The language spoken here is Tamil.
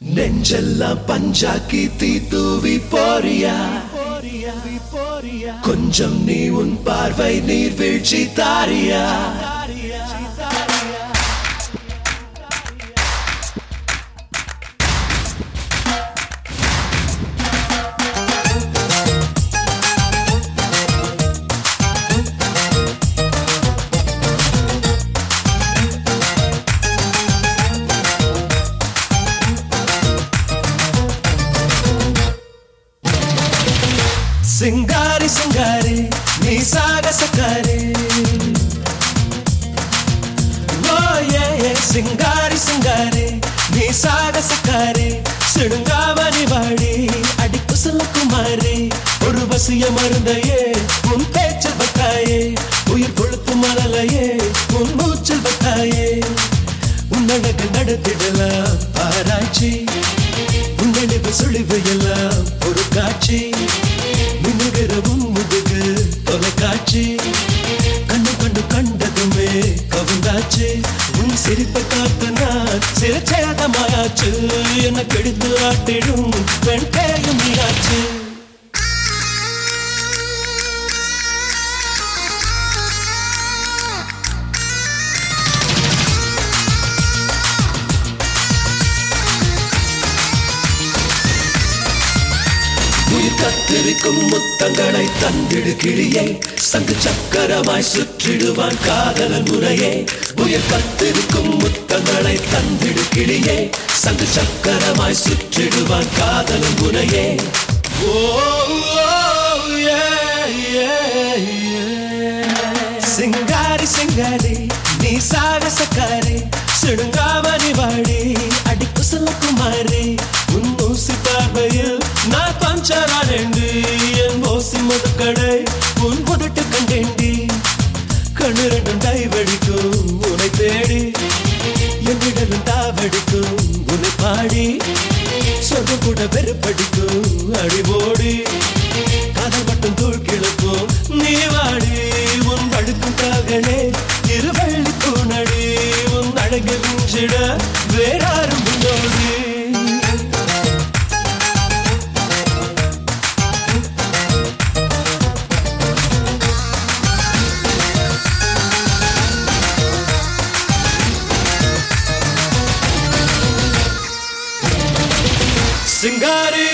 நெஞ்செல்லாம் பஞ்சாக்கி தீ தூவி போறியா? கொஞ்சம் நீ உன் பார்வை நீர் வீழ்ச்சி தாரியா? சிங்காரி சிங்காரி நீ சாகசக்காரி சிங்காரி. சிங்காரி நீ சாகசக்காரி சிடுங்காவணி வாடி அடிக்கு குமாரி. ஒரு வசிய மருந்தையே உன் பேச்சில் பத்தாயே உயிர் கொழுத்து மலலையே உன் மூச்சில் பத்தாயே உன்னழகு நடத்திடலாம் ஆராய்ச்சி உன்னழிவு சுழிவு எல்லாம் ஒரு காட்சி. கவுந்தாச்சு உன் சிரிப்பை காத்து நான் சிறச்சேதமாயாச்சு என்ன கெடுத்து ஆட்டிடும் வெண்கே கத்திருக்கும் முத்தங்களை தந்திடு கிளியை. சங்கு சக்கரமாய் சுற்றிடுவான் காதலன் முறையே. உயிர் கத்திருக்கும் முத்தங்களை தந்திடு கிளியே. சங்கு சக்கரமாய் சுற்றிடுவான் காதலன் முறையே. சிங்காரி சிங்காரி நீ சாகசக்காரி சுடுங்காமணி வாடி அடி குசல குமாரி. கூட வெறுப்படிக்கும் அழிவோடு காதல் மட்டும் தூள் கிழக்கும் நீ வாடி. உன் வழுக்கும் காகனே இருவள்ளி தூணடி உன் அழகு மிஞ்சிட வேறாரும் முன்னோடி. சிங்காரி